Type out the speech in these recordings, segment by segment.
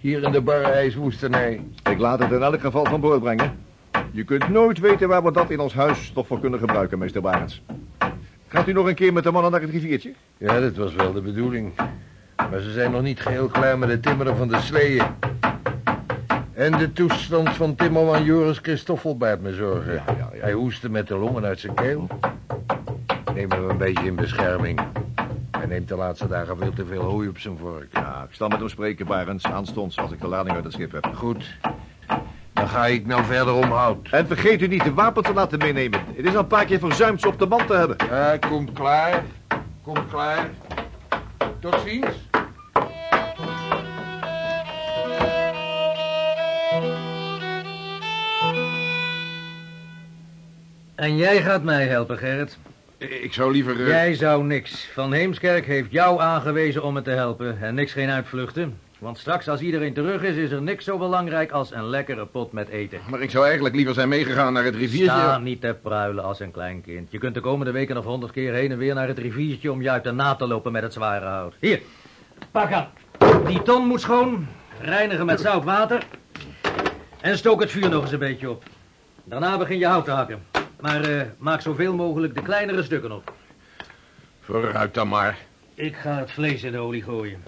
Hier in de barre ijswoestenij. Ik laat het in elk geval van boord brengen. Je kunt nooit weten waar we dat in ons huis toch voor kunnen gebruiken, meester Barends. Gaat u nog een keer met de mannen naar het riviertje? Ja, dat was wel de bedoeling. Maar ze zijn nog niet geheel klaar met het timmeren van de sleeën. En de toestand van timmerman Joris Christoffel baart me zorgen. Ja, ja, ja. Hij hoestte met de longen uit zijn keel. Neem hem een beetje in bescherming. Neemt de laatste dagen veel te veel hooi op zijn vork. Ja, ik zal met hem spreken, Barends, aanstonds als ik de lading uit het schip heb. Goed. Dan ga ik nou verder omhoud. En vergeet u niet de wapen te laten meenemen. Het is al een paar keer verzuimd ze op de band te hebben. Ja, komt klaar. Komt klaar. Tot ziens. En jij gaat mij helpen, Gerrit. Ik zou liever... eh, Jij zou niks. Van Heemskerk heeft jou aangewezen om me te helpen. En niks geen uitvluchten. Want straks als iedereen terug is, is er niks zo belangrijk als een lekkere pot met eten. Maar ik zou eigenlijk liever zijn meegegaan naar het riviertje. Sta niet te pruilen als een klein kind. Je kunt de komende weken nog honderd keer heen en weer naar het riviertje om je uit de na te lopen met het zware hout. Hier, pak aan. Die ton moet schoon, reinigen met zout water en stook het vuur nog eens een beetje op. Daarna begin je hout te hakken. Maar eh, maak zoveel mogelijk de kleinere stukken op. Vooruit dan maar. Ik ga het vlees in de olie gooien.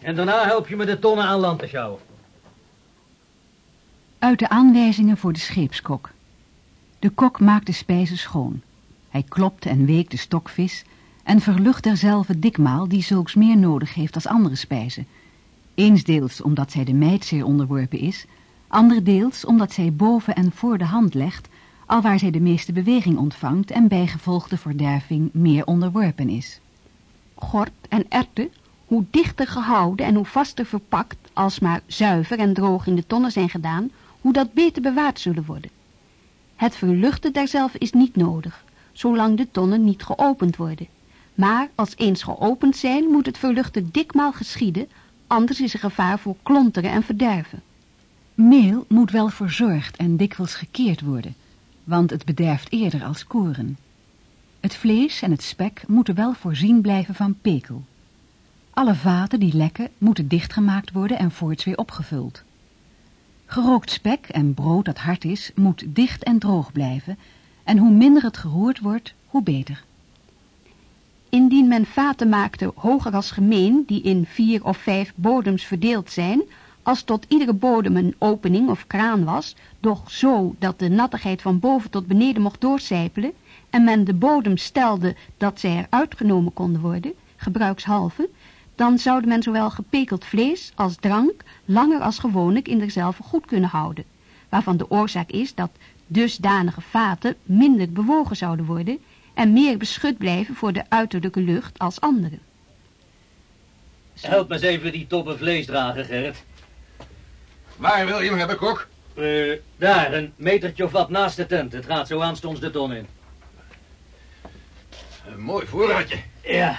En daarna help je me de tonnen aan land te sjouwen. Uit de aanwijzingen voor de scheepskok. De kok maakt de spijzen schoon. Hij klopt en weekt de stokvis en verlucht derzelfde dikmaal die zulks meer nodig heeft als andere spijzen. Eensdeels omdat zij de meid zeer onderworpen is, anderdeels omdat zij boven en voor de hand legt, alwaar zij de meeste beweging ontvangt en bijgevolg de verderving meer onderworpen is. Gort en erwten, hoe dichter gehouden en hoe vaster verpakt, als maar zuiver en droog in de tonnen zijn gedaan, hoe dat beter bewaard zullen worden. Het verluchten derzelf is niet nodig, zolang de tonnen niet geopend worden. Maar als eens geopend zijn, moet het verluchten dikmaal geschieden, anders is er gevaar voor klonteren en verderven. Meel moet wel verzorgd en dikwijls gekeerd worden, want het bederft eerder als koren. Het vlees en het spek moeten wel voorzien blijven van pekel. Alle vaten die lekken moeten dichtgemaakt worden en voorts weer opgevuld. Gerookt spek en brood dat hard is, moet dicht en droog blijven, en hoe minder het geroerd wordt, hoe beter. Indien men vaten maakte hoger als gemeen, die in vier of vijf bodems verdeeld zijn, als tot iedere bodem een opening of kraan was, doch zo dat de nattigheid van boven tot beneden mocht doorcijpelen, en men de bodem stelde dat zij er uitgenomen konden worden, gebruikshalve, dan zoude men zowel gepekeld vlees als drank langer als gewoonlijk in derzelve goed kunnen houden, waarvan de oorzaak is dat dusdanige vaten minder bewogen zouden worden en meer beschut blijven voor de uiterlijke lucht als andere. Help me eens even die toppen vlees dragen, Gerrit. Waar wil je hem hebben, kok? Eh, daar, een metertje of wat naast de tent. Het gaat zo aanstonds de ton in. Een mooi voorraadje. Ja,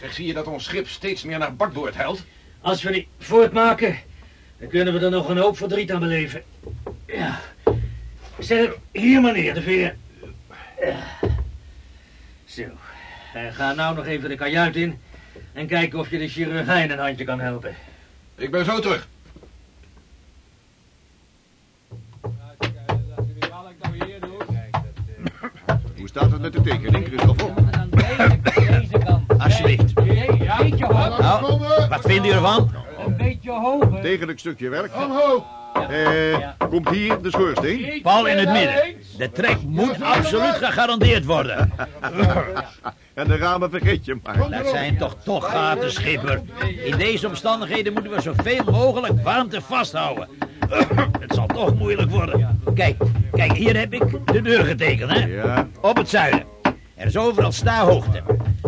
Zeg, zie je dat ons schip steeds meer naar bakboord huilt? als we die voortmaken, dan kunnen we er nog een hoop verdriet aan beleven. Ja. Zet hem hier maar neer, de veer. Ja. Zo. En ga nou nog even de kajuit in en kijken of je de chirurgijn een handje kan helpen. Ik ben zo terug. Staat het met de tekening, Christoffel? Deze kant. Alsjeblieft. Nou, wat vinden jullie ervan? Een beetje hoger. Degelijk stukje werk. Eh, komt hier de schoorsteen? Paul in het midden. De trek moet absoluut gegarandeerd worden. En de ramen vergeet je maar. Dat zijn toch toch gaten, schipper. In deze omstandigheden moeten we zoveel mogelijk warmte vasthouden. Het zal toch moeilijk worden. Kijk, kijk, hier heb ik de deur getekend, hè? Ja. Op het zuiden. Er is overal staarhoogte.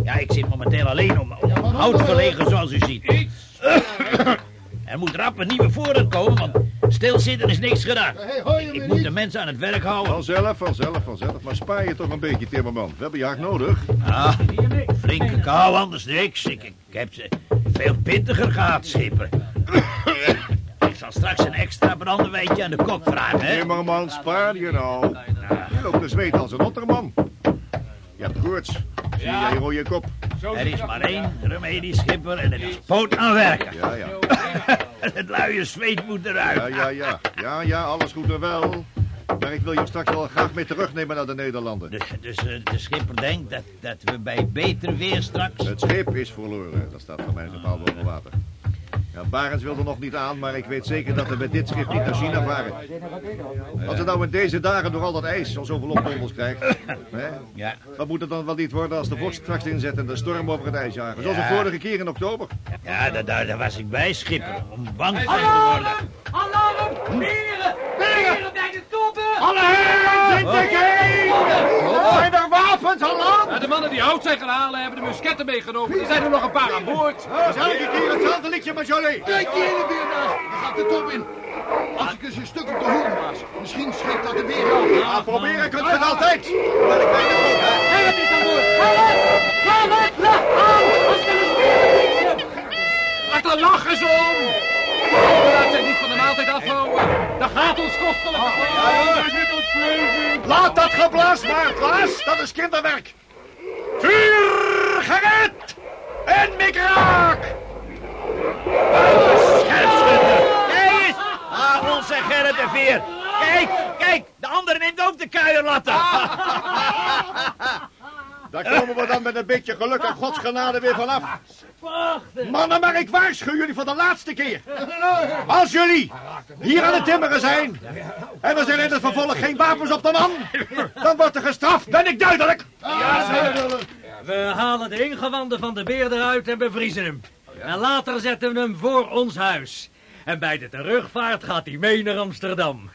Ja, ik zit momenteel alleen om, om hout verlegen, zoals u ziet. Er moet rap een nieuwe voorraad komen, want stilzitten is niks gedaan. Ik, ik moet de mensen aan het werk houden. Vanzelf, vanzelf, vanzelf. Maar spaar je toch een beetje, timmerman. We hebben je hard nodig. Ah, flinke kou, anders niks. Ik, ik heb ze veel pittiger gehad, schipper. Ik zal straks een extra brandweitje aan de kok vragen, hè? Timmerman, spaar je nou. Je loopt te zweten als een otterman. Je hebt koorts. Zie jij rode kop. Er is maar één remedie, schipper, en het is poot aan werken. Ja, ja. het luie zweet moet eruit. Ja, ja, ja. Ja, ja, alles goed en wel. Maar ik wil je straks wel graag mee terugnemen naar de Nederlanden. Dus, dus eh, de schipper denkt dat, dat we bij beter weer straks... Het schip is verloren. Dat staat voor mij geval boven water. Ja, Barends wilde nog niet aan, maar ik weet zeker dat we met dit schip niet naar China varen. Als het nou in deze dagen door al dat ijs al zoveel opdonders krijgt. Hè? Ja, Wat moet het dan wel niet worden als de vorst straks inzet en de storm over het ijs jagen? Zoals de vorige keer in oktober. ja daar, daar, daar was ik bij, schipper, om bang te worden. Alarm! Heren! Heren bij de toppen! Alle heren, zit Zijn er wapens al land? Ja, de mannen die hout zijn gaan halen hebben de musketten meegenomen. Er zijn er nog een paar aan boord. Dat is elke keer hetzelfde liedje, maar Kijk die ene weer naast. Die gaat de top in. Als ik eens een stuk op de hoorn was. Misschien schiet dat er weer aan. Ja, proberen kunt je het altijd. Maar ik weet het ook, hè. Laat de lachen ze om. Laat zich niet van de maaltijd afhouden. Dat gaat ons kostelijk. Laat dat geblaas maar, Klaas. Dat is kinderwerk. Vuur gered! En mikraak! Scherpschutter! Kijk eens! Ah, onze Gerrit de Veer! Kijk, kijk, de andere neemt ook de kuierlatten. Daar komen we dan met een beetje geluk en Gods genade weer vanaf. Mannen, maar ik waarschuw jullie voor de laatste keer. Als jullie hier aan het timmeren zijn... en er zijn in het vervolg geen wapens op de man... dan wordt er gestraft, ben ik duidelijk. We halen de ingewanden van de beer eruit en bevriezen hem. En later zetten we hem voor ons huis. En bij de terugvaart gaat hij mee naar Amsterdam.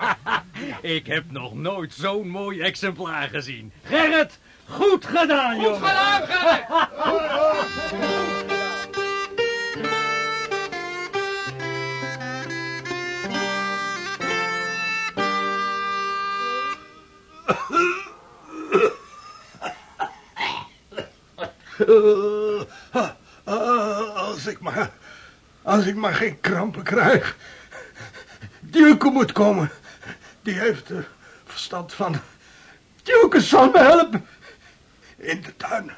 Ik heb nog nooit zo'n mooi exemplaar gezien. Gerrit, goed gedaan, jongen. Gedaan, Gerrit. als ik maar... Als ik maar geen krampen krijg. Duke moet komen. Die heeft er verstand van. Duke zal me helpen. In de tuin.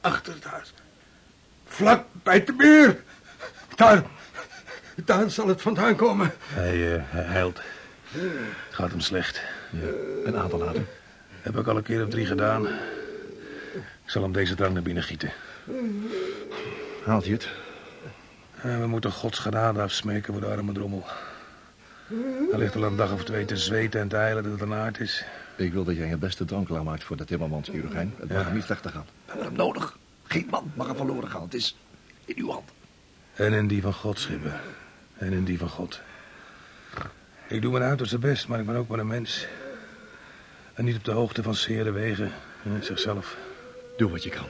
Achter het huis. Vlak bij de muur. Daar... Daar zal het vandaan komen. Hij, eh, hij heilt. Het gaat hem slecht. Een aantal laten. Heb ik al een keer of drie gedaan. Ik zal hem deze drank naar binnen gieten. Haalt hij het? Eh, we moeten Gods genade afsmeken voor de arme drommel. Hij ligt al een dag of twee te zweten en te eilen dat het een aard is. Ik wil dat jij je beste drank klaarmaakt voor de timmermans, chirurgijn. Het mag hem niet slechter gaan. We hebben hem nodig. Geen man mag er verloren gaan. Het is in uw hand. En in die van God, schipper. En in die van God. Ik doe mijn uiterste best, maar ik ben ook maar een mens. En niet op de hoogte van zere wegen. eh, zichzelf. Doe wat je kan.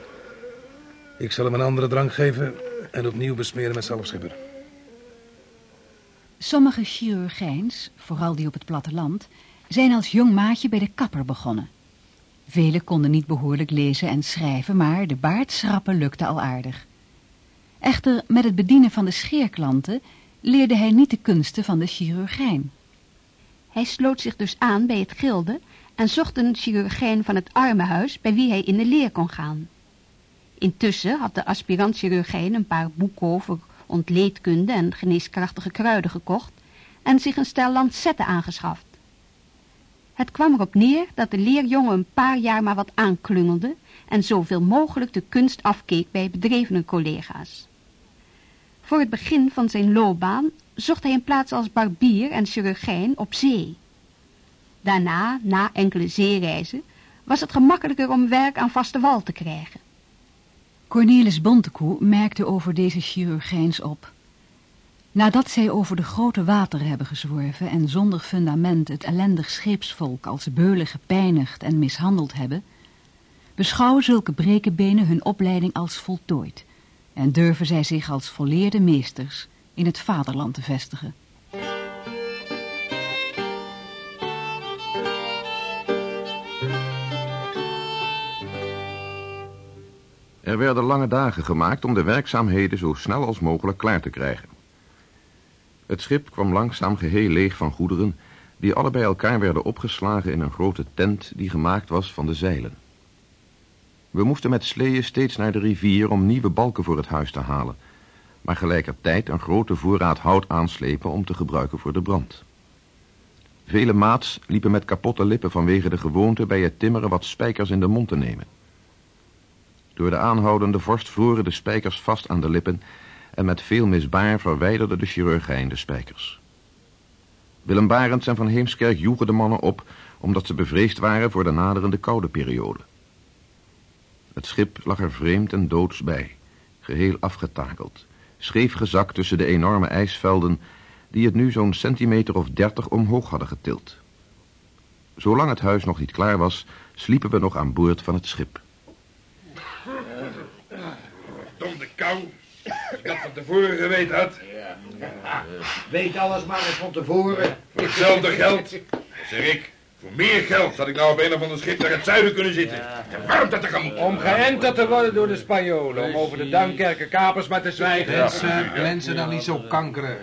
Ik zal hem een andere drank geven en opnieuw besmeren met zalfschipper. Sommige chirurgijns, vooral die op het platteland, zijn als jong maatje bij de kapper begonnen. Velen konden niet behoorlijk lezen en schrijven, maar de baardschrappen lukte al aardig. Echter, met het bedienen van de scheerklanten leerde hij niet de kunsten van de chirurgijn. Hij sloot zich dus aan bij het gilde en zocht een chirurgijn van het armenhuis bij wie hij in de leer kon gaan. Intussen had de aspirant-chirurgijn een paar boeken over ontleedkunde en geneeskrachtige kruiden gekocht en zich een stel lancetten aangeschaft. Het kwam erop neer dat de leerjongen een paar jaar maar wat aanklungelde en zoveel mogelijk de kunst afkeek bij bedrevene collega's. Voor het begin van zijn loopbaan zocht hij een plaats als barbier en chirurgijn op zee. Daarna, na enkele zeereizen, was het gemakkelijker om werk aan vaste wal te krijgen. Cornelis Bontekoe merkte over deze chirurgijns op. Nadat zij over de grote wateren hebben gezworven en zonder fundament het ellendig scheepsvolk als beulen gepijnigd en mishandeld hebben, beschouwen zulke brekenbenen hun opleiding als voltooid en durven zij zich als volleerde meesters in het vaderland te vestigen. Er werden lange dagen gemaakt om de werkzaamheden zo snel als mogelijk klaar te krijgen. Het schip kwam langzaam geheel leeg van goederen, die alle bij elkaar werden opgeslagen in een grote tent die gemaakt was van de zeilen. We moesten met sleeën steeds naar de rivier om nieuwe balken voor het huis te halen, maar gelijkertijd een grote voorraad hout aanslepen om te gebruiken voor de brand. Vele maats liepen met kapotte lippen vanwege de gewoonte bij het timmeren wat spijkers in de mond te nemen. Door de aanhoudende vorst vroren de spijkers vast aan de lippen en met veel misbaar verwijderde de chirurgijn de spijkers. Willem Barends en Van Heemskerk joegen de mannen op omdat ze bevreesd waren voor de naderende koude periode. Het schip lag er vreemd en doods bij, geheel afgetakeld, scheef gezakt tussen de enorme ijsvelden die het nu zo'n centimeter of dertig omhoog hadden getild. Zolang het huis nog niet klaar was, sliepen we nog aan boord van het schip. Dom de kou. Als ik dat van tevoren geweten had. Weet alles maar eens van tevoren. Voor hetzelfde geld. Zeg ik. Voor meer geld had ik nou op een of ander schip naar het zuiden kunnen zitten. De warmte te gaan Om geënterd te worden door de Spanjolen. Om over de Duinkerken kapers maar te zwijgen. Mensen, Mensen dan niet zo kankeren.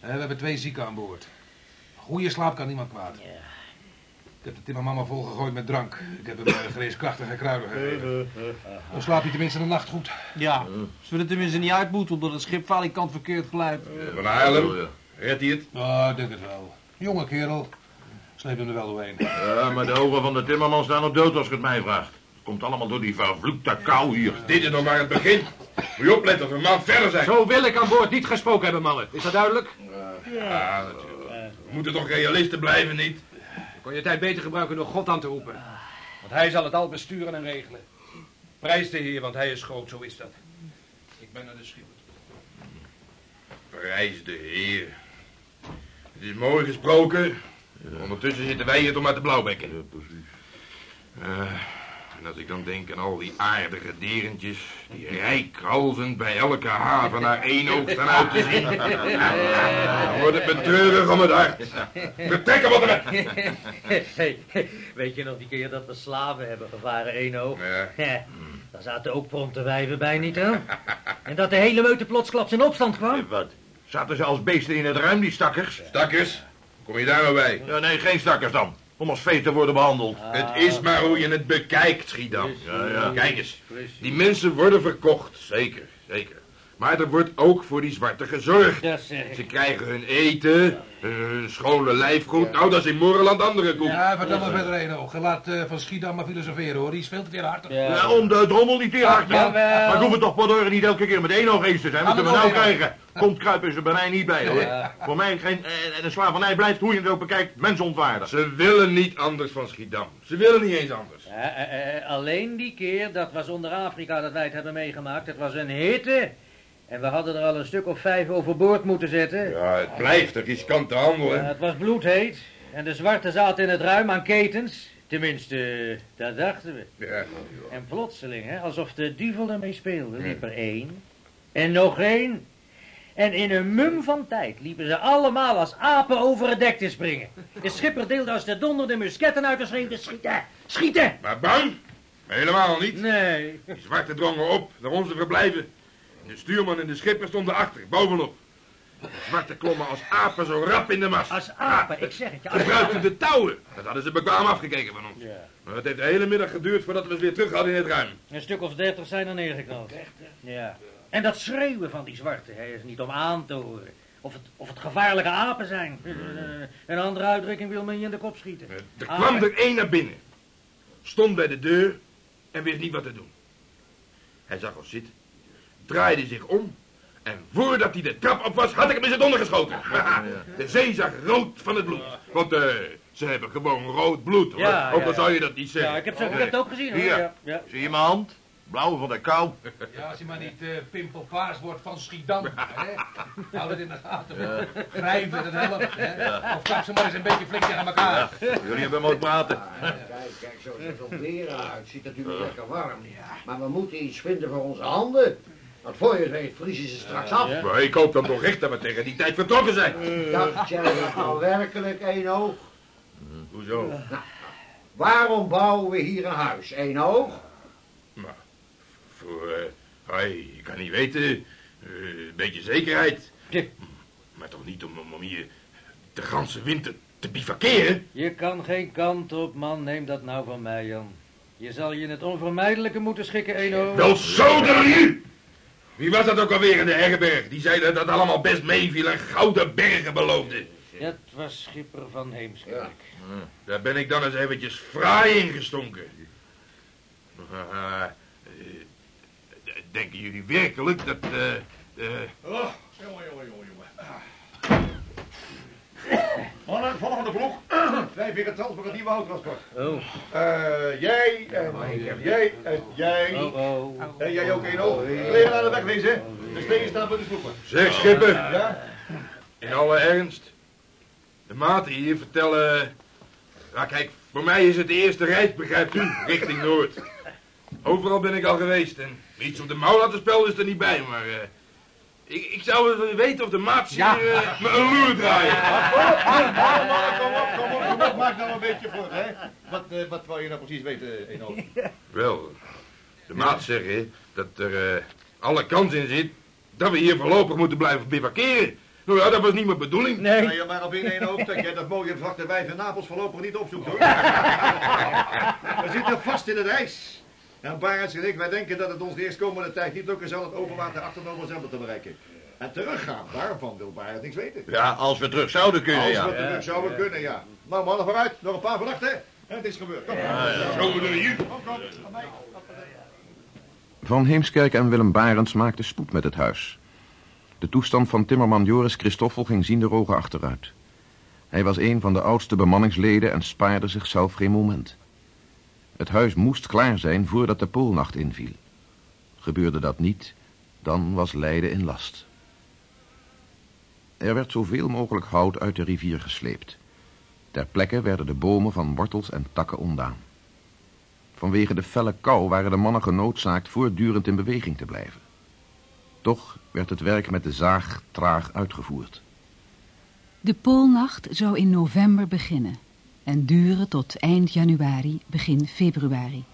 We hebben twee zieken aan boord. Goede slaap kan niemand kwaad. Ik heb de timmermama volgegooid met drank. Ik heb hem uh, geneeskrachtige kruiden gegeven. Dan slaap je tenminste de nacht goed. Ja, zullen het tenminste niet uit moeten omdat het schip valikant verkeerd glijdt. Van Haarlem. Redt hij het? Ah, ik denk het wel. Jonge kerel. Sleep hem er wel doorheen. Ja, maar de ogen van de timmerman staan op dood als je het mij vraagt. Het komt allemaal door die vervloekte kou hier. Dit is nog maar het begin. Moet je opletten of we een maand verder zijn. Zo wil ik aan boord niet gesproken hebben, mannen. Is dat duidelijk? Ja, natuurlijk. We moeten toch realisten blijven, niet? Dan kon je tijd beter gebruiken door God aan te roepen. Want hij zal het al besturen en regelen. Prijs de Heer, want hij is groot, zo is dat. Ik ben naar de schipper. Prijs de Heer. Het is mooi gesproken. Ondertussen zitten wij hier toch maar te blauwbekken. Ja, precies. En als ik dan denk aan al die aardige derentjes... die rijkralzend bij elke haven naar één oog staan uit te zien... dan wordt het me treurig om het hart. Vertrekken wat er... Hey, weet je nog die keer dat we slaven hebben gevaren, Eno? Ja. Daar zaten ook pronte wijven bij, niet hè? En dat de hele meute plotsklaps in opstand kwam? Wat? Zaten ze als beesten in het ruim, die stakkers? Stakkers, kom je daar nou bij? Ja, nee, geen stakkers dan. Om als vee te worden behandeld. Het is maar hoe je het bekijkt, Schiedam. Ja, ja. Kijk eens, die mensen worden verkocht, zeker, zeker. Maar er wordt ook voor die zwarte gezorgd. Dat zeg ik. Ze krijgen hun eten, hun schone lijfgoed. Nou, dat is in Moreland andere koek. Ja, vertel maar verder, Eno. Je laat eh, van Schiedam maar filosoferen, hoor. Die is veel te teerhartig. Ja, om de drommel niet te hard, jawel. Maar ik hoef het toch Padoren niet elke keer met één oog eens te zijn. Moeten we maar nou krijgen. Komt kruipen er bij mij niet bij, hoor. Ja. Voor mij geen... En de slavernij blijft, hoe je het ook bekijkt, mensontwaardig. Ze willen niet anders van Schiedam. Ze willen niet eens anders. Eh, eh, eh, alleen die keer, dat was onder Afrika dat wij het hebben meegemaakt. Het was een hitte. En we hadden er al een stuk of vijf overboord moeten zetten. Ja, het blijft een riskante handel, Ja, hè. het was bloedheet. En de zwarte zaten in het ruim aan ketens. Tenminste, dat dachten we. Ja. En plotseling, hè, alsof de duivel ermee speelde, liep er één. En nog één. En in een mum van tijd liepen ze allemaal als apen over het dek te springen. De schipper deelde als de donder de musketten uit en schreeuwde schieten, schieten. Maar bang? Helemaal niet. Nee. Die zwarte drongen op naar onze verblijven. De stuurman en de schipper stonden achter, bovenop. De zwarte klommen als apen zo rap in de mast. Als apen, ik zeg het je. Gebruikten apen. de touwen. Dat hadden ze bekwaam afgekeken van ons. Ja. Maar het heeft de hele middag geduurd voordat we ze weer terug hadden in het ruim. Een stuk of dertig zijn er neergeknald. Ja. En dat schreeuwen van die zwarte, hè, is niet om aan te horen. Of het, of het gevaarlijke apen zijn. Eh, Een andere uitdrukking wil men je in de kop schieten. Er Apen. kwam er één naar binnen. Stond bij de deur en wist niet wat te doen. Hij zag ons zitten. Draaide zich om. En voordat hij de trap op was, had ik hem in zijn donder geschoten. Haha, De zee zag rood van het bloed. Want eh, ze hebben gewoon rood bloed, hoor. Ja, Ook ja, al ja. zou je dat niet zeggen. Ja, ik heb, zo, ik heb het ook gezien hoor. Hier. Ja, ja. Zie je mijn hand? Blauw van de kou. Ja, als je maar niet eh pimpelpaars wordt van Schiedam. Hè? Hou dat in de gaten. Wrijf met het helft. Hè? Of kap ze maar eens een beetje flink tegen elkaar. Jullie hebben mooi praten. Kijk, kijk, zo ziet het leren uit. Ziet natuurlijk lekker warm. Maar we moeten iets vinden voor onze handen. Want voor je weet vriezen ze straks af. Maar ik hoop dan toch echt dat we tegen die tijd vertrokken zijn. Dacht jij dat nou werkelijk, Eno? Hoezo? Waarom bouwen we hier een huis, Eno? Maar, voor, eh, hoi, ik kan niet weten, eh, een beetje zekerheid. Ja. Maar toch niet om, om, om hier de ganse winter te bivakeren? Je kan geen kant op, man. Neem dat nou van mij, Jan. Je zal je in het onvermijdelijke moeten schikken, Eno. Wel zo, de Wie was dat ook alweer in de Herberg? Die zei dat het allemaal best meeviel en gouden bergen beloofde. Dat was schipper van Heemskerk. Ja. Daar ben ik dan eens eventjes fraai ingestonken. Uh, denken jullie werkelijk dat... Uh, uh... Oh, jongen, jongen, jongen, Mannen, volgende ploeg. Wij weer het zelf voor het nieuwe houttransport. Oh. Uh, jij en jij en jij. Oh, oh. En jij ook één oog. Kleren aan de weg wezen. De steden staan voor de sloepen. Zeg, schipper. Ja? In alle ernst. De maten hier vertellen... Ja, kijk, voor mij is het de eerste reis, begrijpt u, richting Noord. Overal ben ik al geweest en iets op de mouw laten spelen is er niet bij, maar... Uh, ik, ik zou willen weten of de maat ja. uh, me een loer draaien. kom op, kom op, kom op, maak nou een beetje voor, hè. Wat, uh, wat wou je nou precies weten, Eno? Wel, de maat zeggen dat er alle kans in zit dat we hier voorlopig moeten blijven bivakeren. Nou ja, dat was niet mijn bedoeling. Nee. Ga je maar op in één hoofd dat jij dat mooie zwarte wijf in Napels voorlopig niet opzoekt, hoor. we zitten vast in het ijs. En Barends en ik, wij denken dat het ons de eerstkomende tijd niet lukken zal het openwater achter Nova Zembla te bereiken. En teruggaan, daarvan wil Barends niks weten. Ja, als we terug zouden kunnen, als ja. Als we terug zouden kunnen, ja. Nou mannen, vooruit. Nog een paar verdachten. En het is gebeurd. Kom. Ja, ja. Zo we hier. Kom, kom. Van Heemskerk en Willem Barends maakten spoed met het huis. De toestand van timmerman Joris Christoffel ging zienderogen achteruit. Hij was een van de oudste bemanningsleden en spaarde zichzelf geen moment. Het huis moest klaar zijn voordat de poolnacht inviel. Gebeurde dat niet, dan was Leiden in last. Er werd zoveel mogelijk hout uit de rivier gesleept. Ter plekke werden de bomen van wortels en takken ontdaan. Vanwege de felle kou waren de mannen genoodzaakt voortdurend in beweging te blijven. Toch werd het werk met de zaag traag uitgevoerd. De poolnacht zou in november beginnen en duren tot eind januari, begin februari.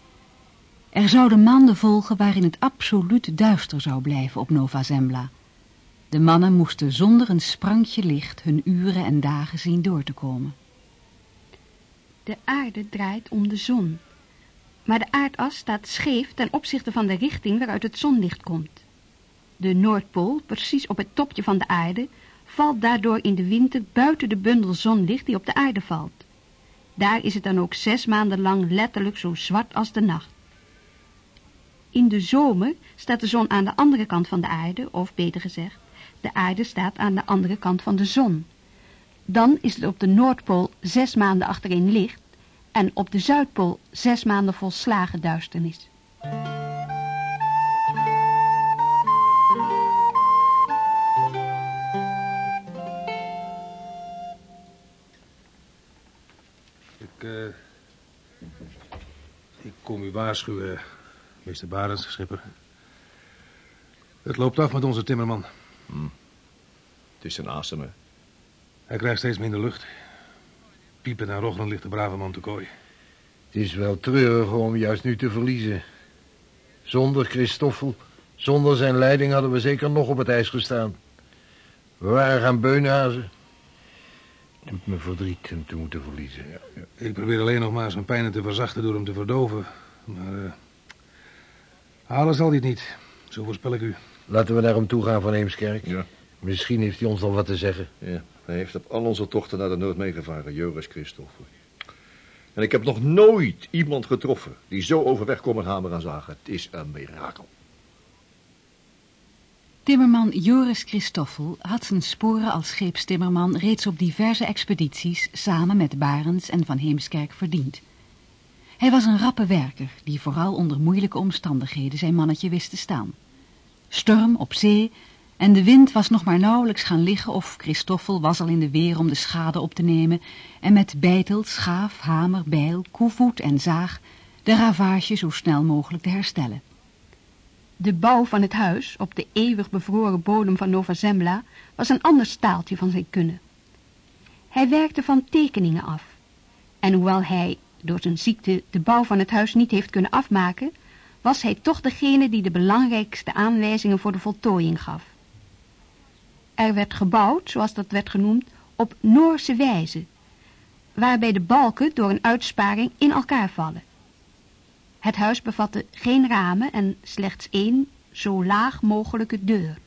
Er zouden maanden volgen waarin het absoluut duister zou blijven op Nova Zembla. De mannen moesten zonder een sprankje licht hun uren en dagen zien door te komen. De aarde draait om de zon, maar de aardas staat scheef ten opzichte van de richting waaruit het zonlicht komt. De Noordpool, precies op het topje van de aarde, valt daardoor in de winter buiten de bundel zonlicht die op de aarde valt. Daar is het dan ook zes maanden lang letterlijk zo zwart als de nacht. In de zomer staat de zon aan de andere kant van de aarde, of beter gezegd, de aarde staat aan de andere kant van de zon. Dan is het op de Noordpool zes maanden achtereen licht en op de Zuidpool zes maanden volslagen duisternis. Ik kom u waarschuwen, meester Barends, schipper. Het loopt af met onze timmerman. Hm. Het is een asemen. Hij krijgt steeds minder lucht. Piepen en roggelen ligt de brave man te kooi. Het is wel treurig om juist nu te verliezen. Zonder Christoffel, zonder zijn leiding hadden we zeker nog op het ijs gestaan. We waren gaan beunhazen. Me verdriet hem te moeten verliezen. Ja, ja. Ik probeer alleen nog maar zijn pijnen te verzachten door hem te verdoven. Maar uh, halen zal hij het niet. Zo voorspel ik u. Laten we naar hem toe gaan van Eemskerk. Ja. Misschien heeft hij ons nog wat te zeggen. Ja, hij heeft op al onze tochten naar de Noord meegevaren, Joris Christoffel. En ik heb nog nooit iemand getroffen die zo overweg kon met hamer en zagen. Het is een mirakel. Timmerman Joris Christoffel had zijn sporen als scheepstimmerman reeds op diverse expedities samen met Barens en Van Heemskerk verdiend. Hij was een rappe werker die vooral onder moeilijke omstandigheden zijn mannetje wist te staan. Storm op zee en de wind was nog maar nauwelijks gaan liggen of Christoffel was al in de weer om de schade op te nemen en met bijtel, schaaf, hamer, bijl, koevoet en zaag de ravage zo snel mogelijk te herstellen. De bouw van het huis op de eeuwig bevroren bodem van Nova Zembla was een ander staaltje van zijn kunnen. Hij werkte van tekeningen af. En hoewel hij door zijn ziekte de bouw van het huis niet heeft kunnen afmaken, was hij toch degene die de belangrijkste aanwijzingen voor de voltooiing gaf. Er werd gebouwd, zoals dat werd genoemd, op Noorse wijze, waarbij de balken door een uitsparing in elkaar vallen. Het huis bevatte geen ramen en slechts één zo laag mogelijke deur.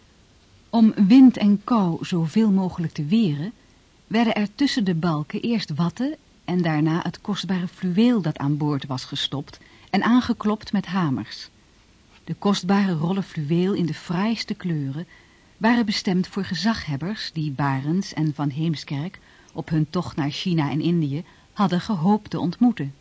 Om wind en kou zoveel mogelijk te weren, werden er tussen de balken eerst watten en daarna het kostbare fluweel dat aan boord was gestopt en aangeklopt met hamers. De kostbare rollen fluweel in de fraaiste kleuren waren bestemd voor gezaghebbers die Barens en Van Heemskerk op hun tocht naar China en Indië hadden gehoopt te ontmoeten.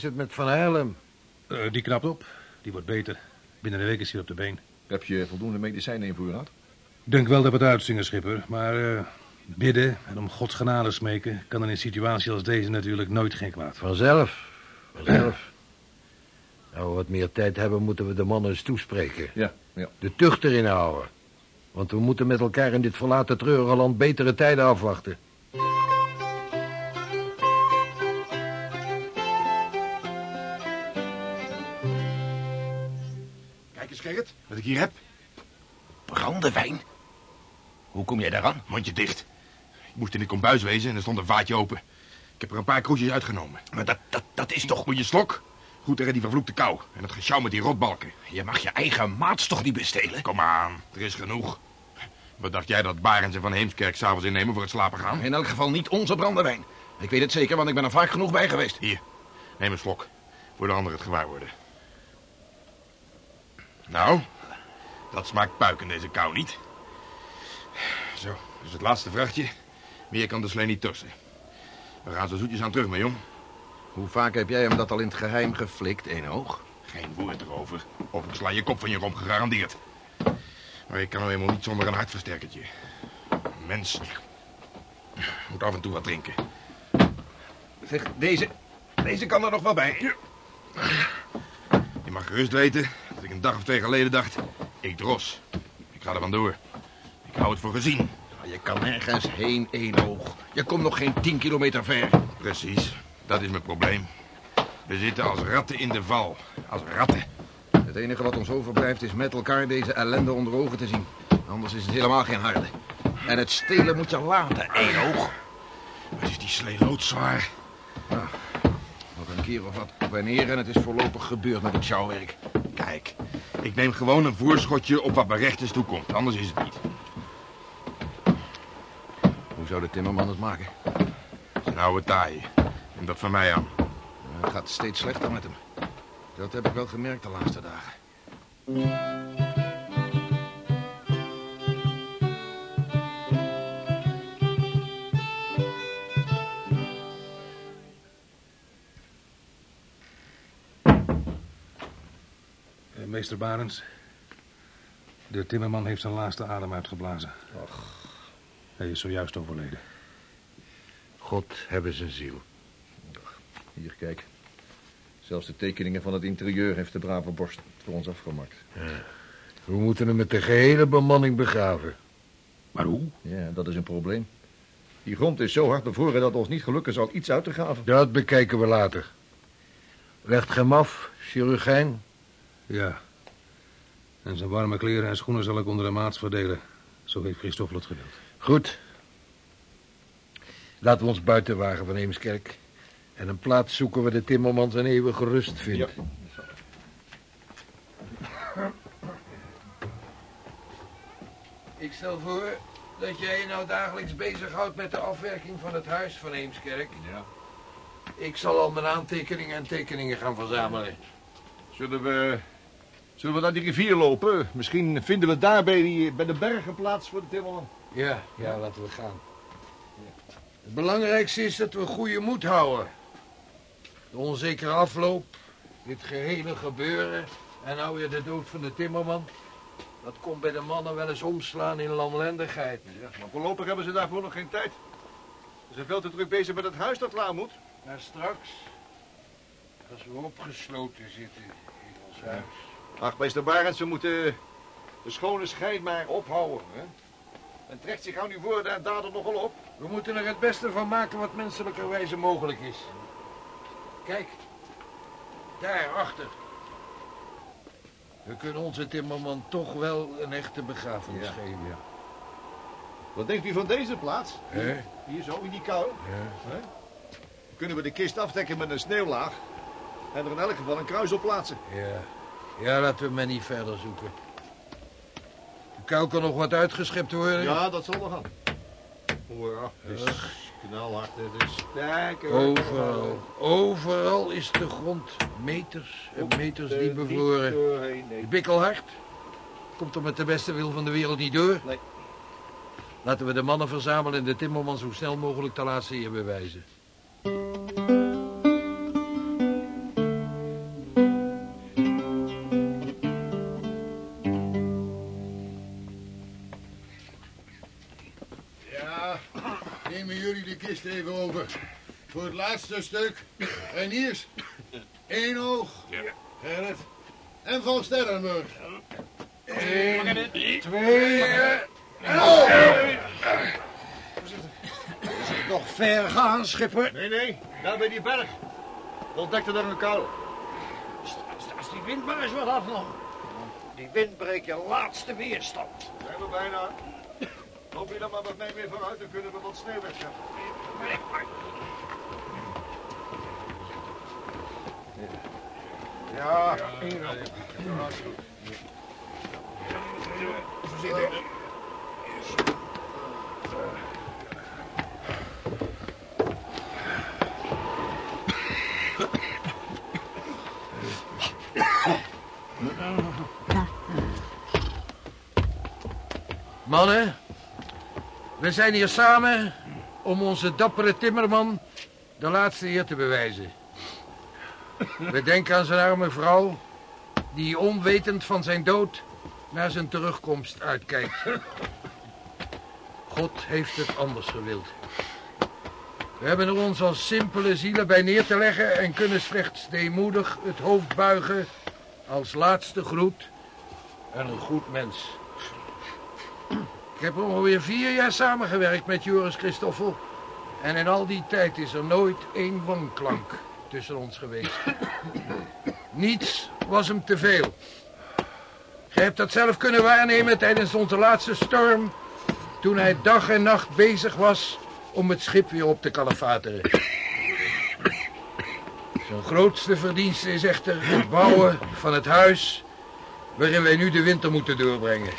Is het met Van Haarlem? Eh, die knapt op. Die wordt beter. Binnen een week is hij op de been. Heb je voldoende medicijnen in voorraad? Ik denk wel dat we het uitzingen, schipper. Maar eh, bidden en om Gods genade smeken... kan in een situatie als deze natuurlijk nooit geen kwaad. Vanzelf. Vanzelf. Nou, we wat meer tijd hebben, moeten we de mannen eens toespreken. Ja, ja. De tucht erin houden. Want we moeten met elkaar in dit verlaten treurige land betere tijden afwachten. Ik hier heb. Brandewijn. Hoe kom jij daaraan? Mondje dicht. Ik moest in de kombuis wezen en er stond een vaatje open. Ik heb er een paar kroesjes uitgenomen. Maar dat, dat, dat is toch... Moet je slok? Goed tegen die vervloekte kou. En het gesjouw met die rotbalken. Je mag je eigen maats toch niet bestelen? Kom aan, er is genoeg. Wat dacht jij dat Barens en Van Heemskerk s'avonds innemen voor het slapen gaan? In elk geval niet onze brandewijn. Ik weet het zeker, want ik ben er vaak genoeg bij geweest. Hier, neem een slok. Voor de anderen het gewaar worden. Nou, dat smaakt puik in deze kou niet. Zo, dus het laatste vrachtje. Meer kan de slee niet torsen. We gaan zo zoetjes aan terug, mijn jong. Hoe vaak heb jij hem dat al in het geheim geflikt, Eenoog? Geen woord erover. Of ik sla je kop van je romp, gegarandeerd. Maar ik kan nou eenmaal niet zonder een hartversterkertje. Mens moet af en toe wat drinken. Zeg, deze, deze kan er nog wel bij. Je mag gerust weten dat ik een dag of twee geleden dacht... ik dros. Ik ga er vandoor. Ik hou het voor gezien. Je kan nergens heen, Eenoog. Je komt nog geen tien kilometer ver. Precies, dat is mijn probleem. We zitten als ratten in de val. Als ratten. Het enige wat ons overblijft is met elkaar deze ellende onder ogen te zien. Anders is het helemaal geen harde. En het stelen moet je laten, Eenoog. Wat is die slee loodzwaar? Nou, nog een keer of wat op en neer en het is voorlopig gebeurd met het sjouwwerk. Kijk, ik neem gewoon een voorschotje op wat rechters toekomt. Anders is het niet. Hoe zou de timmerman het maken? Zijn oude taai. En dat van mij aan. Het gaat steeds slechter met hem. Dat heb ik wel gemerkt de laatste dagen. Meester Barens, de timmerman heeft zijn laatste adem uitgeblazen. Och. Hij is zojuist overleden. God hebben zijn ziel. Hier, kijk. Zelfs de tekeningen van het interieur heeft de brave borst voor ons afgemaakt. Ja. We moeten hem met de gehele bemanning begraven. Maar hoe? Ja, dat is een probleem. Die grond is zo hard bevroren dat ons niet gelukken zal iets uit te graven. Dat bekijken we later. Legt hem af, chirurgijn. Ja. En zijn warme kleren en schoenen zal ik onder de maats verdelen. Zo heeft Christoffel het gewild. Goed. Laten we ons buiten wagen van Eemskerk. En een plaats zoeken waar de timmerman zijn eeuwige rust vindt. Ik stel voor dat jij je nou dagelijks bezighoudt met de afwerking van het huis van Eemskerk. Ja. Ik zal al mijn aantekeningen en tekeningen gaan verzamelen. Zullen we, zullen we naar die rivier lopen? Misschien vinden we daar bij, die, bij de bergen plaats voor de timmerman. Ja, ja, laten we gaan. Het belangrijkste is dat we goede moed houden. De onzekere afloop, dit gehele gebeuren en nou weer de dood van de timmerman. Dat komt bij de mannen wel eens omslaan in lamlendigheid. Ja, maar voorlopig hebben ze daarvoor nog geen tijd. Ze zijn veel te druk bezig met het huis dat klaar moet. Maar straks, als we opgesloten zitten in ons huis. Ach, meester Barends, we moeten de schone scheid maar ophouden. Hè? En trekt zich aan nu voor de dader nogal op. We moeten er het beste van maken wat menselijkerwijze mogelijk is. Kijk, daar achter. We kunnen onze timmerman toch wel een echte begrafenis Ja, geven. Wat denkt u van deze plaats? Hier zo, in die kou. Kunnen we de kist afdekken met een sneeuwlaag. En er in elk geval een kruis op plaatsen. Ja. Ja, laten we maar niet verder zoeken. De kou kan nog wat uitgeschept worden. Ja, dat zal wel gaan. Hoera, het is knalhard. Het is sterk. hoor. Overal, overal is de grond meters en meters diep bevroren. bikkelhard. Komt er met de beste wil van de wereld niet door. Nee. Laten we de mannen verzamelen en de timmerman zo snel mogelijk de laatste eer bewijzen. Voor het laatste stuk. En hier is één oog. Gerrit. En Van Sterrenburg. Eén, twee... Oh! Nog ver gaan, schipper? Nee, nee. Daar bij die berg. Ontdekte daar een kou. Als die wind maar eens wat af nog. Die wind breekt je laatste weerstand. Zijn we bijna. Loop je dan maar met mij mee vooruit, dan kunnen we wat sneeuw wegzetten. Ja, één Mannen, we zijn hier samen om onze dappere timmerman de laatste eer te bewijzen. We denken aan zijn arme vrouw, die onwetend van zijn dood naar zijn terugkomst uitkijkt. God heeft het anders gewild. We hebben er ons als simpele zielen bij neer te leggen en kunnen slechts deemoedig het hoofd buigen als laatste groet en een goed mens. Ik heb ongeveer vier jaar samengewerkt met Joris Christoffel. En in al die tijd is er nooit één wanklank tussen ons geweest. Niets was hem te veel. Gij hebt dat zelf kunnen waarnemen tijdens onze laatste storm... toen hij dag en nacht bezig was om het schip weer op te kalefateren. Zijn grootste verdienste is echter het bouwen van het huis... waarin wij nu de winter moeten doorbrengen.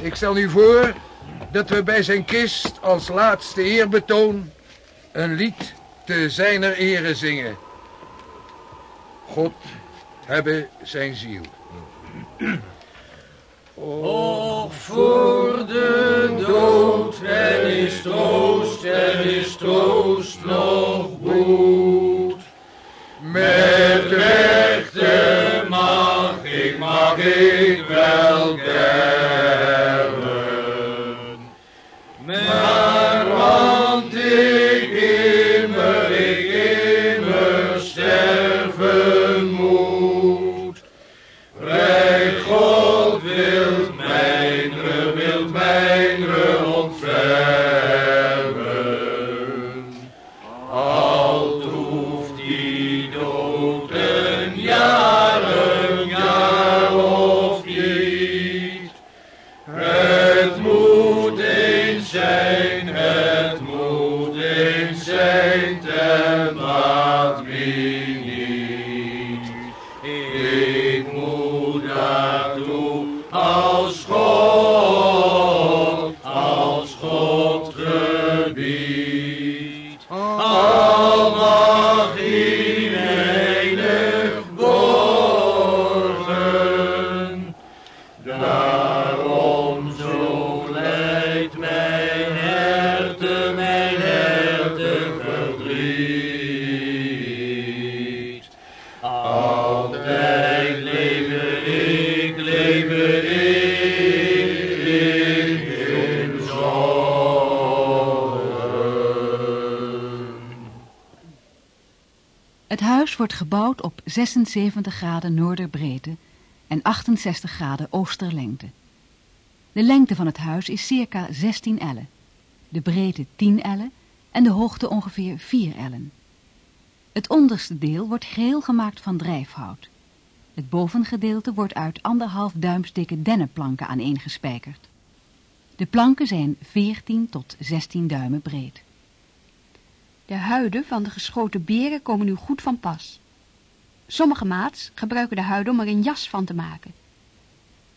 Ik stel nu voor dat we bij zijn kist als laatste eerbetoon een lied te zijner ere zingen. God hebben zijn ziel. Och, voor de dood, en is troost, en is troost nog goed. Met rechten mag ik, mag ik wel. Gebouwd op 76 graden noorderbreedte en 68 graden oosterlengte. De lengte van het huis is circa 16 ellen, de breedte 10 ellen en de hoogte ongeveer 4 ellen. Het onderste deel wordt geheel gemaakt van drijfhout. Het bovengedeelte wordt uit anderhalf duims dikke dennenplanken aneengespijkerd. De planken zijn 14 tot 16 duimen breed. De huiden van de geschoten beren komen nu goed van pas. Sommige maats gebruiken de huiden om er een jas van te maken.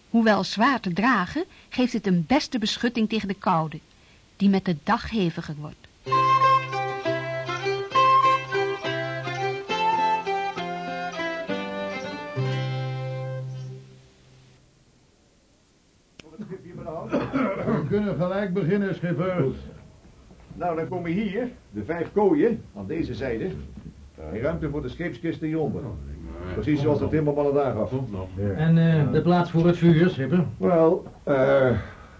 Hoewel zwaar te dragen, geeft het een beste beschutting tegen de koude, die met de dag heviger wordt. We kunnen gelijk beginnen, schipper. Nou, dan kom je hier, de vijf kooien, aan deze zijde. Ruimte voor de scheepskisten hieronder. Precies zoals de timmerman het aangaf. En eh, de plaats voor het vuur, schipper? Wel, eh,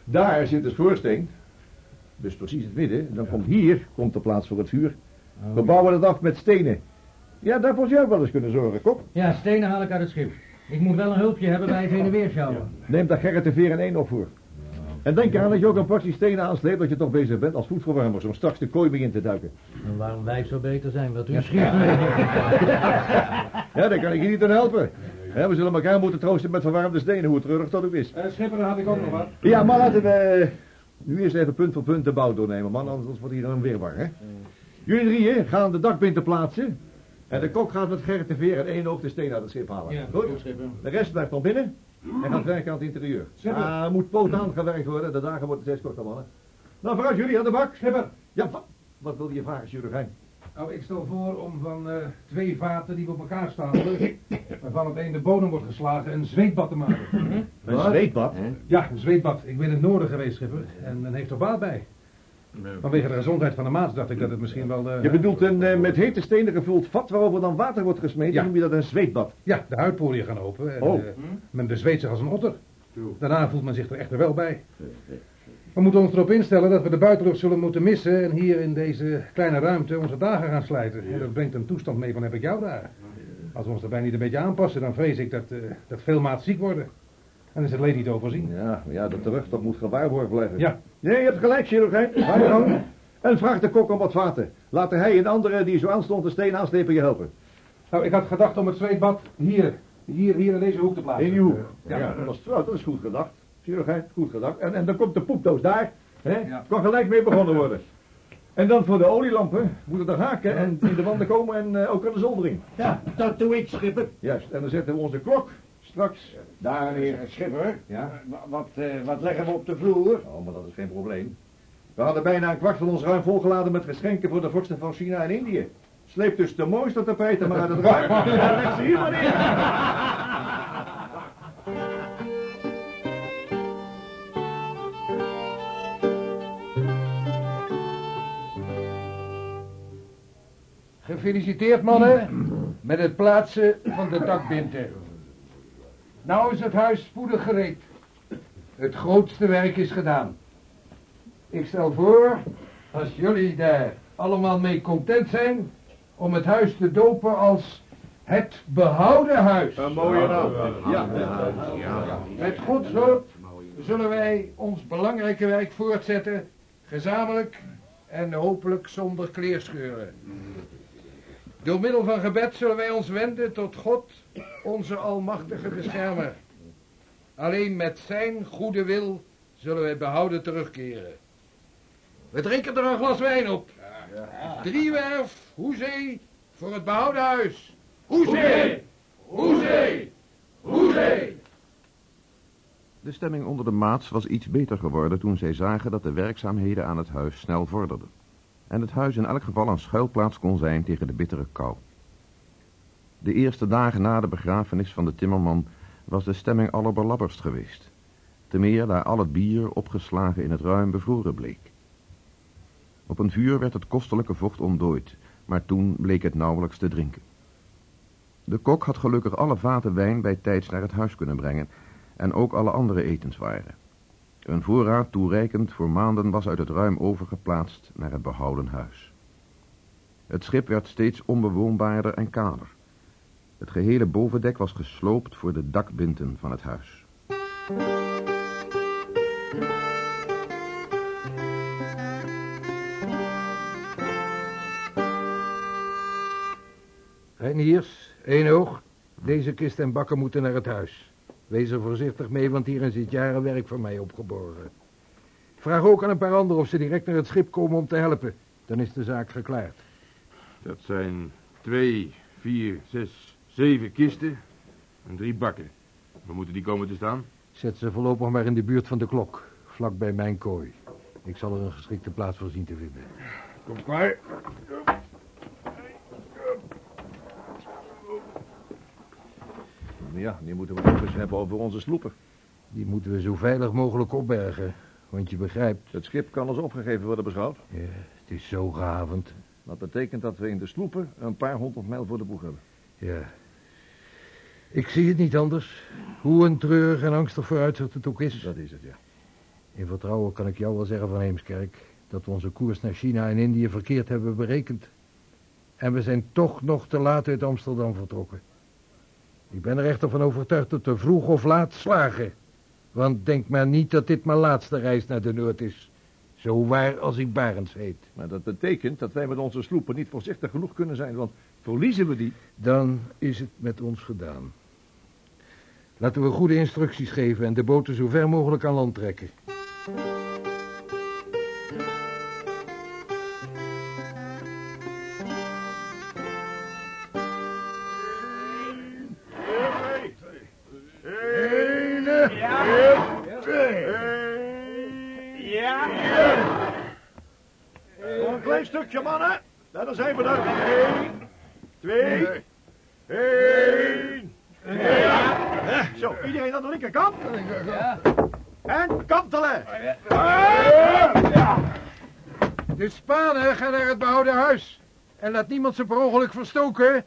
daar zit de schoorsteen. Dus precies het midden. En dan komt hier komt de plaats voor het vuur. We bouwen het af met stenen. Ja, daarvoor zou jij wel eens kunnen zorgen, kop. Ja, stenen haal ik uit het schip. Ik moet wel een hulpje hebben bij het heen en weer sjouwen. Neem daar Gerrit de Veer en één op voor. En denk eraan dat je ook een portie stenen aansleept dat je toch bezig bent als voedselverwarmer, om straks de kooi begin te duiken. En waarom wij zo beter zijn, wat u schiet. Ja, daar kan ik je niet aan helpen. Hè, we zullen elkaar moeten troosten met verwarmde stenen, hoe treurig dat ook is. Eh, schipper, had ik ook nog wat. Ja, maar laten we nu eerst even punt voor punt de bouw doornemen, man. Anders wordt hier een weerwar, hè. Jullie drieën gaan de dakbinten plaatsen. En de kok gaat met Gerrit de Veer en één oog de steen uit het schip halen. Ja, Goed? goed, schipper. De rest blijft dan binnen en gaat werken aan het interieur. Schipper. Ah, moet poot gewerkt worden. De dagen worden steeds korter, mannen. Nou, vooruit jullie aan de bak. Schipper. Ja, wat, wat wil je vragen, chirurgijn? Nou, ik stel voor om van eh, twee vaten die op elkaar staan, waarvan het een de bodem wordt geslagen, een zweetbad te maken. Een zweetbad? Ja, een zweetbad. Ik ben in het noorden geweest, schipper, en men heeft er baat bij. Vanwege de gezondheid van de maat dacht ik dat het misschien wel... eh, Je bedoelt een eh, met hete stenen gevuld vat waarover dan water wordt gesmeten, Ja. noem je dat een zweetbad? Ja, de huidporiën gaan open en Oh. eh, men bezweet zich als een otter. Daarna voelt men zich er echter wel bij. We moeten ons erop instellen dat we de buitenlucht zullen moeten missen en hier in deze kleine ruimte onze dagen gaan slijten. En dat brengt een toestand mee van heb ik jou daar. Als we ons daarbij niet een beetje aanpassen, dan vrees ik dat, eh, dat veel maat ziek worden. En dan is het leed niet te overzien. Ja, ja, de terug, dat moet gewaarborgd blijven. Ja. Nee, je hebt gelijk, chirurgijn. Ga je gang. En vraag de kok om wat vaten. Laten hij en de anderen die zo aanstond de steen aanslepen je helpen. Nou, ik had gedacht om het zweetbad hier, hier, hier in deze hoek te plaatsen. In die hoek. Eh, Ja, dat, is, dat is goed gedacht. Chirurgijn, goed gedacht. En, en dan komt de poepdoos daar. Hè? Ja. Kan gelijk mee begonnen worden. En dan voor de olielampen moeten er haken en in de wanden komen en eh, ook aan de zoldering. Ja, dat doe ik, schipper. Juist, en dan zetten we onze klok straks daar neer. Schipper, Ja? wa- wat, eh, wat leggen we op de vloer? Oh, maar dat is geen probleem. We hadden bijna een kwart van ons ruim volgeladen met geschenken voor de vorsten van China en Indië. Sleep dus de mooiste tapijten maar uit het ruim. Ja, leg ze hier maar neer. Gefeliciteerd mannen met het plaatsen van de dakbinten. Nou is het huis spoedig gereed. Het grootste werk is gedaan. Ik stel voor, als jullie daar allemaal mee content zijn, om het huis te dopen als het behouden huis. Een mooie naam. Ja. Met Gods hulp zullen wij ons belangrijke werk voortzetten, gezamenlijk en hopelijk zonder kleerscheuren. Door middel van gebed zullen wij ons wenden tot God, onze almachtige beschermer. Alleen met zijn goede wil zullen wij behouden terugkeren. We drinken er een glas wijn op. Driewerf, hoezee, voor het behouden huis. Hoezee! Hoezee! Hoezee! De stemming onder de maats was iets beter geworden toen zij zagen dat de werkzaamheden aan het huis snel vorderden. En het huis in elk geval een schuilplaats kon zijn tegen de bittere kou. De eerste dagen na de begrafenis van de timmerman was de stemming allerbelabberst geweest. Te meer daar al het bier opgeslagen in het ruim bevroren bleek. Op een vuur werd het kostelijke vocht ontdooid, maar toen bleek het nauwelijks te drinken. De kok had gelukkig alle vaten wijn bij tijds naar het huis kunnen brengen en ook alle andere etenswaren. Een voorraad toereikend voor maanden was uit het ruim overgeplaatst naar het behouden huis. Het schip werd steeds onbewoonbaarder en kaler. Het gehele bovendek was gesloopt voor de dakbinten van het huis. Reiniers, één oog. Deze kist en bakken moeten naar het huis. Wees er voorzichtig mee, want hierin zit jaren werk van mij opgeborgen. Vraag ook aan een paar anderen of ze direct naar het schip komen om te helpen. Dan is de zaak geklaard. Dat zijn twee, vier, zes, zeven kisten en drie bakken. Waar moeten die komen te staan? Zet ze voorlopig maar in de buurt van de klok, vlak bij mijn kooi. Ik zal er een geschikte plaats voor zien te vinden. Kom klaar. Ja, nu moeten we nog eens hebben over onze sloepen. Die moeten we zo veilig mogelijk opbergen. Want je begrijpt... Het schip kan als opgegeven worden beschouwd. Ja, het is zo gehavend. Dat betekent dat we in de sloepen een paar honderd mijl voor de boeg hebben. Ja. Ik zie het niet anders. Hoe een treurig en angstig vooruitzicht het ook is. Dat is het, ja. In vertrouwen kan ik jou wel zeggen van Heemskerk... dat we onze koers naar China en Indië verkeerd hebben berekend. En we zijn toch nog te laat uit Amsterdam vertrokken. Ik ben er echter van overtuigd dat we vroeg of laat slagen. Want denk maar niet dat dit mijn laatste reis naar de Noord is. Zo waar als ik Barends heet. Maar dat betekent dat wij met onze sloepen niet voorzichtig genoeg kunnen zijn, want verliezen we die... Dan is het met ons gedaan. Laten we goede instructies geven en de boten zo ver mogelijk aan land trekken. Stukje, mannen. Dan zijn we er. Eén, twee, één. Ja. Zo, iedereen aan de linkerkant. En kantelen. De Spanen gaan naar het behouden huis. En laat niemand ze per ongeluk verstoken.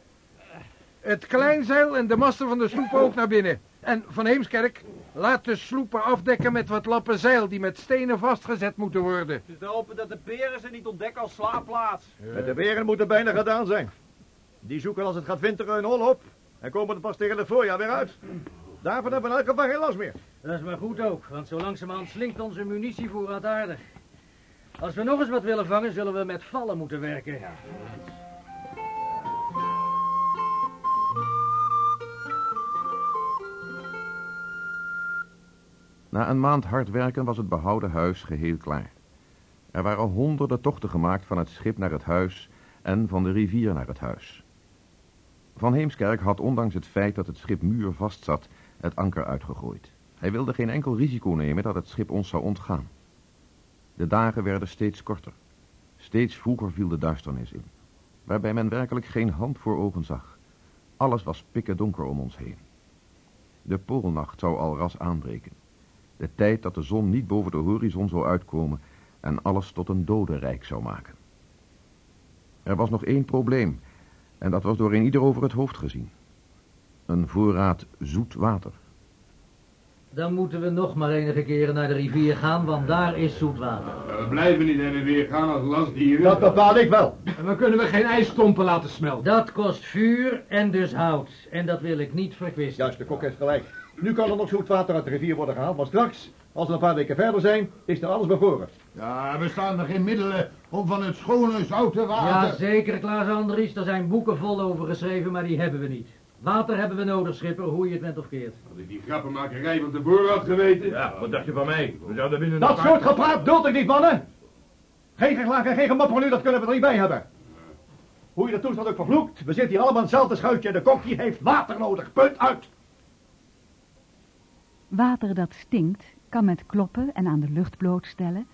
Het kleinzeil en de masten van de sloepen ook naar binnen. En Van Heemskerk, laat de sloepen afdekken met wat lappen zeil... die met stenen vastgezet moeten worden. Het is te hopen dat de beren ze niet ontdekken als slaapplaats. Met de beren moet het bijna gedaan zijn. Die zoeken als het gaat winteren een hol op. En komen er pas tegen het voorjaar weer uit. Daarvan hebben we in elk geval geen last meer. Dat is maar goed ook, want zo langzamerhand slinkt onze munitievoorraad aardig. Als we nog eens wat willen vangen, zullen we met vallen moeten werken. Na een maand hard werken was het behouden huis geheel klaar. Er waren honderden tochten gemaakt van het schip naar het huis en van de rivier naar het huis. Van Heemskerk had ondanks het feit dat het schip muurvast zat, het anker uitgegooid. Hij wilde geen enkel risico nemen dat het schip ons zou ontgaan. De dagen werden steeds korter. Steeds vroeger viel de duisternis in, waarbij men werkelijk geen hand voor ogen zag. Alles was pikken donker om ons heen. De poolnacht zou al ras aanbreken. De tijd dat de zon niet boven de horizon zou uitkomen en alles tot een dodenrijk zou maken. Er was nog één probleem, en dat was door een ieder over het hoofd gezien. Een voorraad zoet water. Dan moeten we nog maar enige keren naar de rivier gaan, want daar is zoet water. We blijven niet heen en weer gaan als lastdieren. Dat bepaal ik wel. En dan kunnen we geen ijsklompen laten smelten. Dat kost vuur en dus hout. En dat wil ik niet verkwisten. Juist, de kok heeft gelijk. Nu kan er nog zoet water uit de rivier worden gehaald, maar straks, als we een paar weken verder zijn, is er alles bevroren. Ja, we staan er geen middelen om van het schone zoute water... Ja, zeker, Klaas Andries. Er zijn boeken vol over geschreven, maar die hebben we niet. Water hebben we nodig, schipper, hoe je het bent of keert. Had ik die grappenmakerij van tevoren had geweten. Ja, wat dacht je van mij? We zouden binnen Dat soort gepraat duld ik niet, mannen! Geen geklaag en geen gemopper nu, dat kunnen we er niet bij hebben. Hoe je de toestand ook vervloekt, we zitten hier allemaal in hetzelfde schuitje en de kok die heeft water nodig. Punt uit! Water dat stinkt kan met kloppen en aan de lucht blootstellen,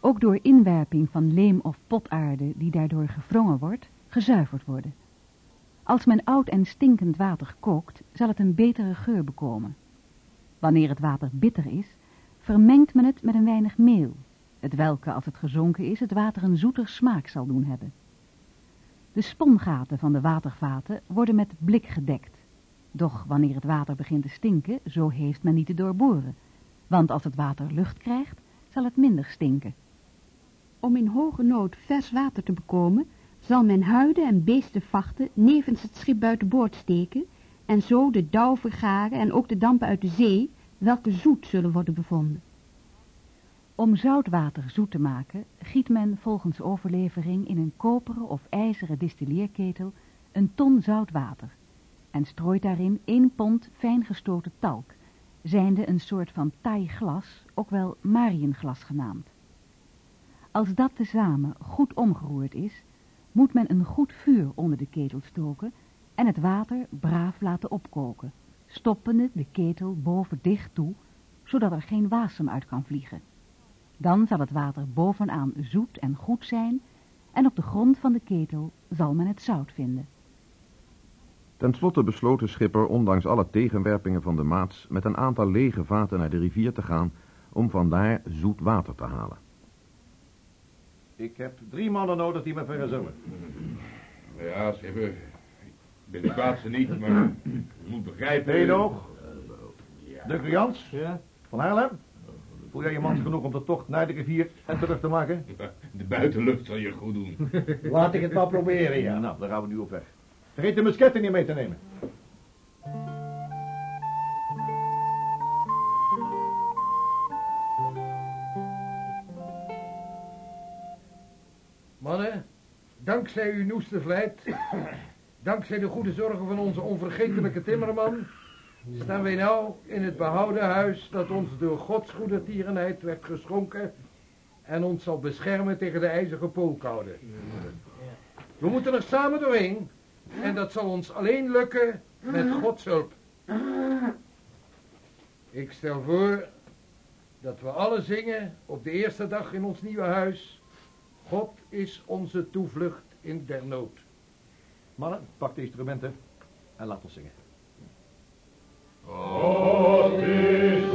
ook door inwerping van leem of potaarde die daardoor gewrongen wordt, gezuiverd worden. Als men oud en stinkend water kookt, zal het een betere geur bekomen. Wanneer het water bitter is, vermengt men het met een weinig meel, het welke, als het gezonken is, het water een zoeter smaak zal doen hebben. De spongaten van de watervaten worden met blik gedekt. Doch wanneer het water begint te stinken, zo heeft men niet te doorboren. Want als het water lucht krijgt, zal het minder stinken. Om in hoge nood vers water te bekomen, zal men huiden en beestenvachten nevens het schip buiten boord steken en zo de dauw vergaren en ook de dampen uit de zee, welke zoet zullen worden bevonden. Om zoutwater zoet te maken, giet men volgens overlevering in een koperen of ijzeren distilleerketel een ton zout water. En strooit daarin één pond fijn gestoten talk, zijnde een soort van taai glas, ook wel marienglas genaamd. Als dat tezamen goed omgeroerd is, moet men een goed vuur onder de ketel stoken en het water braaf laten opkoken, stoppende de ketel boven dicht toe, zodat er geen wasem uit kan vliegen. Dan zal het water bovenaan zoet en goed zijn en op de grond van de ketel zal men het zout vinden. Ten slotte besloot de schipper, ondanks alle tegenwerpingen van de maats, met een aantal lege vaten naar de rivier te gaan om vandaar zoet water te halen. Ik heb drie mannen nodig die me vergezellen. Ja, schipper. Ik ben de kwaadste niet, maar je moet begrijpen... Eén oog. De Jans. Ja. Van Haarlem. Voel jij je mans genoeg om de tocht naar de rivier en terug te maken? De buitenlucht zal je goed doen. Laat ik het maar proberen, ja. Nou, dan gaan we nu op weg. Vergeet de musketten niet mee te nemen. Mannen, dankzij uw noeste vlijt, dankzij de goede zorgen van onze onvergetelijke timmerman, staan wij nou in het behouden huis dat ons door Gods goede tierenheid werd geschonken en ons zal beschermen tegen de ijzige poolkoude. We moeten er samen doorheen en dat zal ons alleen lukken met Gods hulp. Ik stel voor dat we alle zingen op de eerste dag in ons nieuwe huis. God is onze toevlucht in der nood. Mannen, pak de instrumenten en laat ons zingen. God is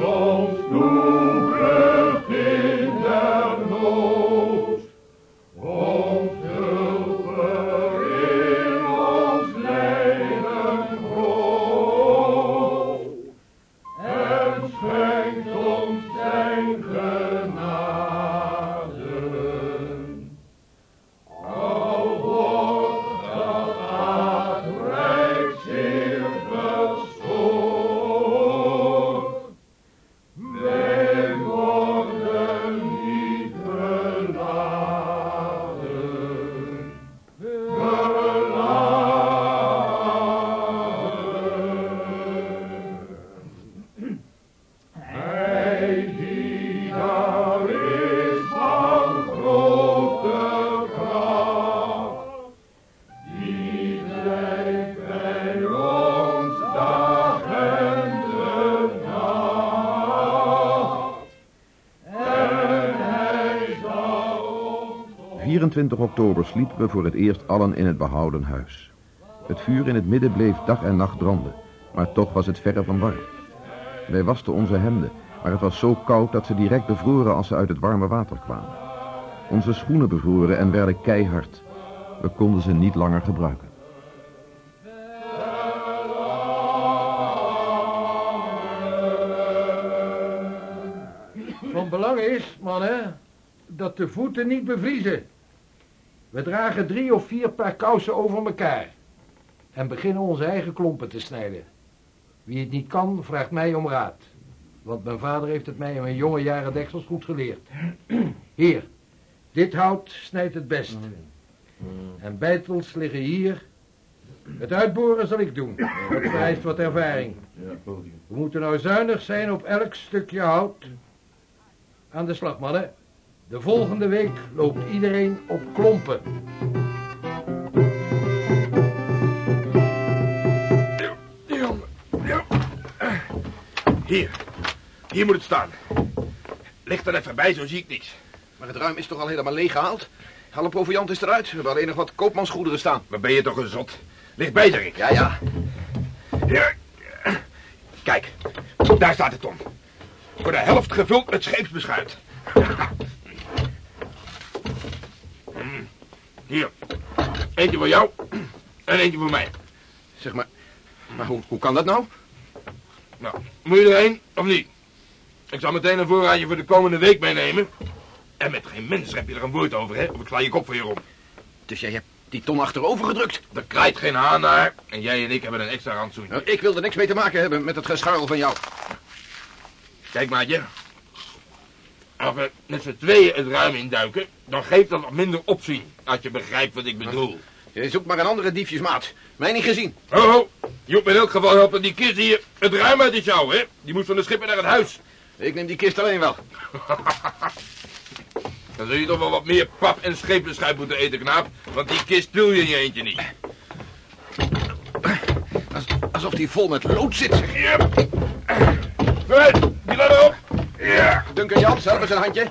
24 oktober sliepen we voor het eerst allen in het behouden huis. Het vuur in het midden bleef dag en nacht branden, maar toch was het verre van warm. Wij wasten onze hemden, maar het was zo koud dat ze direct bevroren als ze uit het warme water kwamen. Onze schoenen bevroren en werden keihard. We konden ze niet langer gebruiken. Van belang is, mannen, dat de voeten niet bevriezen. We dragen drie of vier paar kousen over elkaar. En beginnen onze eigen klompen te snijden. Wie het niet kan, vraagt mij om raad. Want mijn vader heeft het mij in mijn jonge jaren deksels goed geleerd. Hier, dit hout snijdt het best. En bijtels liggen hier. Het uitboren zal ik doen. Dat vereist wat ervaring. We moeten nou zuinig zijn op elk stukje hout. Aan de slag, mannen. De volgende week loopt iedereen op klompen. Hier. Hier moet het staan. Leg er even bij, zo zie ik niks. Maar het ruim is toch al helemaal leeg gehaald? Alle proviant is eruit. We hebben alleen nog wat koopmansgoederen staan. Maar ben je toch een zot? Lig bij, zeg ik. Ja, ja. Hier. Kijk, daar staat de ton. Voor de helft gevuld met scheepsbeschuit. Hmm. Hier. Eentje voor jou en eentje voor mij. Zeg maar, maar hoe, hoe kan dat nou? Nou, moet je erheen of niet? Ik zal meteen een voorraadje voor de komende week meenemen. En met geen mens heb je er een woord over, hè? Of ik sla je kop voor je rond. Dus jij hebt die ton achterover gedrukt? Er krijgt geen haan naar. En jij en ik hebben een extra rantsoen. Nou, ik wil er niks mee te maken hebben met het gescharrel van jou. Kijk, maatje. Als we met z'n tweeën het ruim induiken, dan geeft dat nog minder opzien. Als je begrijpt wat ik bedoel. Je zoekt maar een andere diefjesmaat. Mij niet gezien. Oh, oh. Je moet me in elk geval helpen die kist hier het ruim uit te sjouwen, hè? Die moet van de schip naar het huis. Ik neem die kist alleen wel. Dan zul je toch wel wat meer pap en schepenschuip moeten eten, knaap. Want die kist wil je in je eentje niet. Alsof die vol met lood zit. zeg. Ja. Vooruit, die ladder op. Duncan Jans, help eens een handje.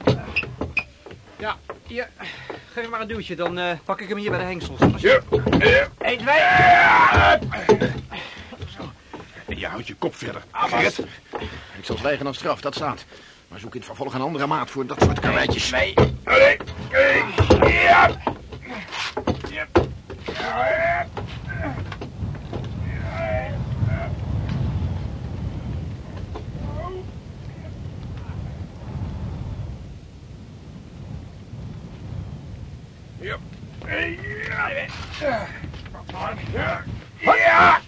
Ja, hier. Geef maar een duwtje, dan eh, pak ik hem hier bij de hengsels. Ja. Ja. 1, 2. Ja, houd je kop verder. Gerrit. Ik zal zwijgen als straf, dat staat. Maar zoek in het vervolg een andere maat voor dat soort karweitjes. Ja. Ja. Ja. Ja. Ja.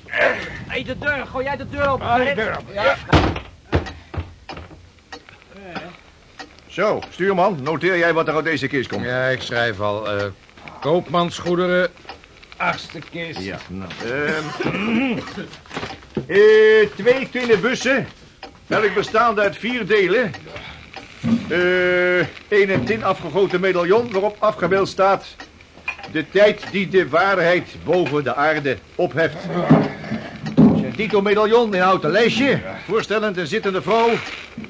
Hé, de deur. Gooi jij de deur open. Ah, de deur open. Ja. Zo, stuurman, noteer jij wat er uit deze kist komt? Ja, ik schrijf al. eh koopmansgoederen, achtste kist. Ja, nou. Ehm eh, twee tinnen bussen. Elk bestaande uit vier delen. Eh een een tin afgegoten medaillon waarop afgebeeld staat... De tijd die de waarheid boven de aarde opheft. Dito medaillon in houten lijstje. Voorstellend een zittende vrouw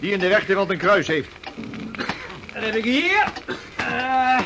die in de rechterhand een kruis heeft. Dan heb ik hier... eh